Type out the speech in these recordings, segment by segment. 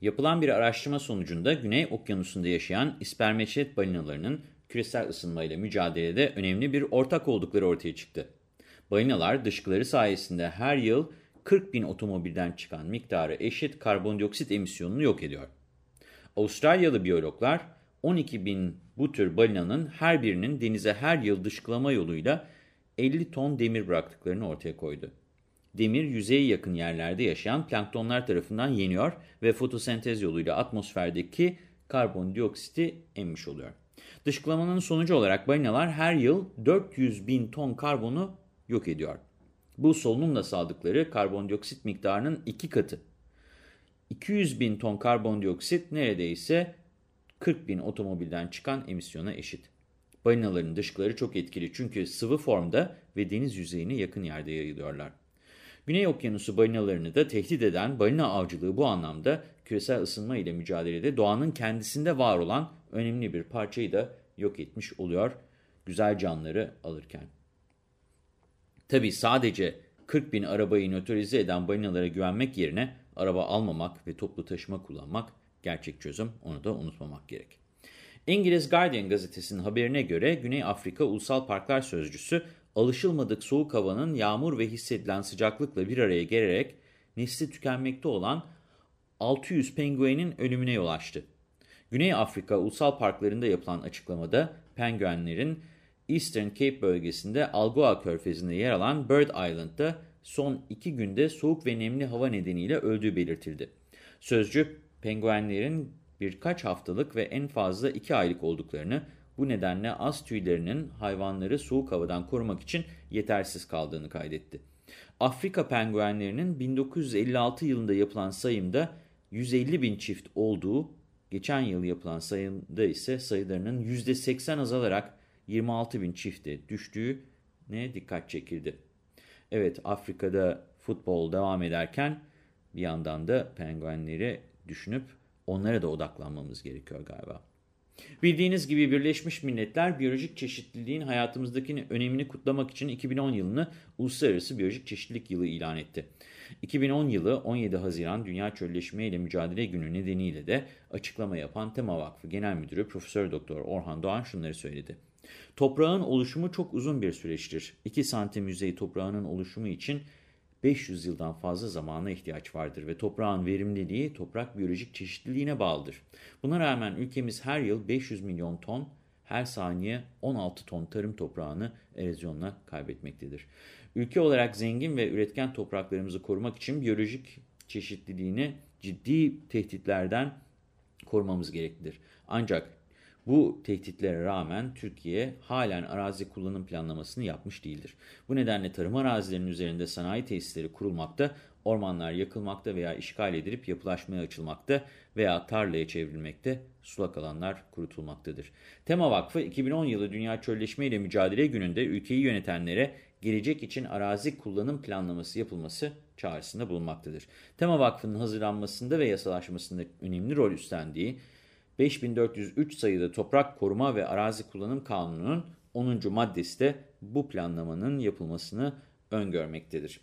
Yapılan bir araştırma sonucunda Güney Okyanusu'nda yaşayan ispermeçet balinalarının küresel ısınmayla mücadelede önemli bir ortak oldukları ortaya çıktı. Balinalar dışkıları sayesinde her yıl 40 bin otomobilden çıkan miktarı eşit karbondioksit emisyonunu yok ediyor. Avustralyalı biyologlar 12 bin bu tür balinanın her birinin denize her yıl dışkılama yoluyla 50 ton demir bıraktıklarını ortaya koydu. Demir yüzeye yakın yerlerde yaşayan planktonlar tarafından yeniyor ve fotosentez yoluyla atmosferdeki karbondioksiti emmiş oluyor. Dışkılamanın sonucu olarak balinalar her yıl 400 bin ton karbonu yok ediyor. Bu solunumla saldıkları karbondioksit miktarının iki katı. 200 bin ton karbondioksit neredeyse 40 bin otomobilden çıkan emisyona eşit. Balinaların dışkıları çok etkili çünkü sıvı formda ve deniz yüzeyine yakın yerde yayılıyorlar. Güney Okyanusu balinalarını da tehdit eden balina avcılığı bu anlamda küresel ısınma ile mücadelede doğanın kendisinde var olan önemli bir parçayı da yok etmiş oluyor güzel canları alırken. Tabi sadece 40 bin arabayı nötralize eden balinalara güvenmek yerine araba almamak ve toplu taşıma kullanmak gerçek çözüm onu da unutmamak gerek. İngiliz Guardian gazetesinin haberine göre Güney Afrika Ulusal Parklar Sözcüsü alışılmadık soğuk havanın yağmur ve hissedilen sıcaklıkla bir araya gelerek nesli tükenmekte olan 600 penguenin ölümüne yol açtı. Güney Afrika Ulusal Parklarında yapılan açıklamada penguenlerin Eastern Cape bölgesinde Algoa Körfezi'nde yer alan Bird Island'da son iki günde soğuk ve nemli hava nedeniyle öldüğü belirtildi. Sözcü, penguenlerin birkaç haftalık ve en fazla iki aylık olduklarını, bu nedenle az tüylerinin hayvanları soğuk havadan korumak için yetersiz kaldığını kaydetti. Afrika penguenlerinin 1956 yılında yapılan sayımda 150 bin çift olduğu, geçen yıl yapılan sayımda ise sayılarının %80 azalarak 26 bin çifte düştüğüne dikkat çekildi. Evet Afrika'da futbol devam ederken bir yandan da penguenleri düşünüp onlara da odaklanmamız gerekiyor galiba. Bildiğiniz gibi Birleşmiş Milletler biyolojik çeşitliliğin hayatımızdaki önemini kutlamak için 2010 yılını Uluslararası Biyolojik Çeşitlilik Yılı ilan etti. 2010 yılı 17 Haziran Dünya Çölleşme ile Mücadele Günü nedeniyle de açıklama yapan Tema Vakfı Genel Müdürü Profesör Doktor Orhan Doğan şunları söyledi. Toprağın oluşumu çok uzun bir süreçtir. 2 santim yüzey toprağının oluşumu için 500 yıldan fazla zamana ihtiyaç vardır ve toprağın verimliliği toprak biyolojik çeşitliliğine bağlıdır. Buna rağmen ülkemiz her yıl 500 milyon ton, her saniye 16 ton tarım toprağını erozyonla kaybetmektedir. Ülke olarak zengin ve üretken topraklarımızı korumak için biyolojik çeşitliliğini ciddi tehditlerden korumamız gereklidir. Ancak bu tehditlere rağmen Türkiye halen arazi kullanım planlamasını yapmış değildir. Bu nedenle tarım arazilerinin üzerinde sanayi tesisleri kurulmakta, ormanlar yakılmakta veya işgal edilip yapılaşmaya açılmakta veya tarlaya çevrilmekte, sulak alanlar kurutulmaktadır. Tema Vakfı 2010 yılı Dünya Çölleşme ile Mücadele Günü'nde ülkeyi yönetenlere gelecek için arazi kullanım planlaması yapılması çağrısında bulunmaktadır. Tema Vakfı'nın hazırlanmasında ve yasalaşmasında önemli rol üstlendiği 5403 sayılı Toprak Koruma ve Arazi Kullanım Kanunu'nun 10. maddesi de bu planlamanın yapılmasını öngörmektedir.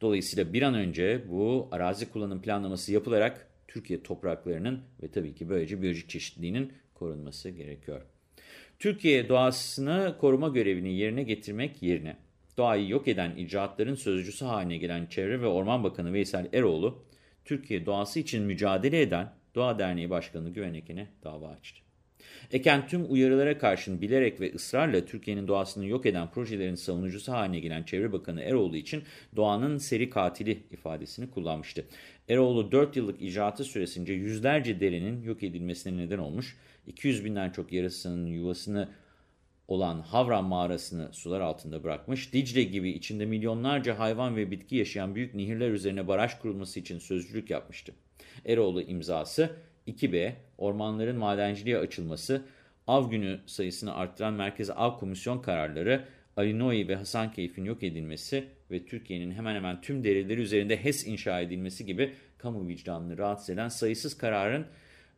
Dolayısıyla bir an önce bu arazi kullanım planlaması yapılarak Türkiye topraklarının ve tabii ki böylece biyolojik çeşitliliğinin korunması gerekiyor. Türkiye doğasını koruma görevini yerine getirmek yerine doğayı yok eden icraatların sözcüsü haline gelen Çevre ve Orman Bakanı Veysel Eroğlu, Türkiye doğası için mücadele eden Doğa Derneği Başkanı Güven Eken'e dava açtı. Eken tüm uyarılara karşın bilerek ve ısrarla Türkiye'nin doğasını yok eden projelerin savunucusu haline gelen Çevre Bakanı Eroğlu için doğanın seri katili ifadesini kullanmıştı. Eroğlu 4 yıllık icraatı süresince yüzlerce derenin yok edilmesine neden olmuş, 200 binden çok yarısının yuvasını olan Havran mağarasını sular altında bırakmış, Dicle gibi içinde milyonlarca hayvan ve bitki yaşayan büyük nehirler üzerine baraj kurulması için sözcülük yapmıştı. Eroğlu imzası 2B. Ormanların madenciliğe açılması, av günü sayısını arttıran Merkez Av Komisyon kararları, Alinoi ve Hasankeyf'in yok edilmesi ve Türkiye'nin hemen hemen tüm derileri üzerinde HES inşa edilmesi gibi kamu vicdanını rahatsız eden sayısız kararın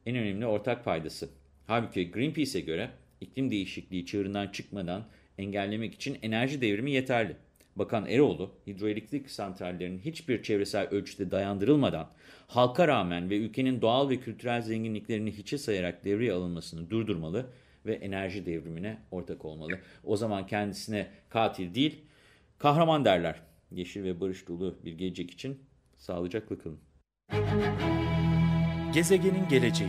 en önemli ortak paydası. Halbuki Greenpeace'e göre iklim değişikliği çığırından çıkmadan engellemek için enerji devrimi yeterli. Bakan Eroğlu, hidroelektrik santrallerinin hiçbir çevresel ölçüde dayandırılmadan, halka rağmen ve ülkenin doğal ve kültürel zenginliklerini hiçe sayarak devreye alınmasını durdurmalı ve enerji devrimine ortak olmalı. O zaman kendisine katil değil, kahraman derler. Yeşil ve barış dolu bir gelecek için sağlıcakla kalın. Gezegenin geleceği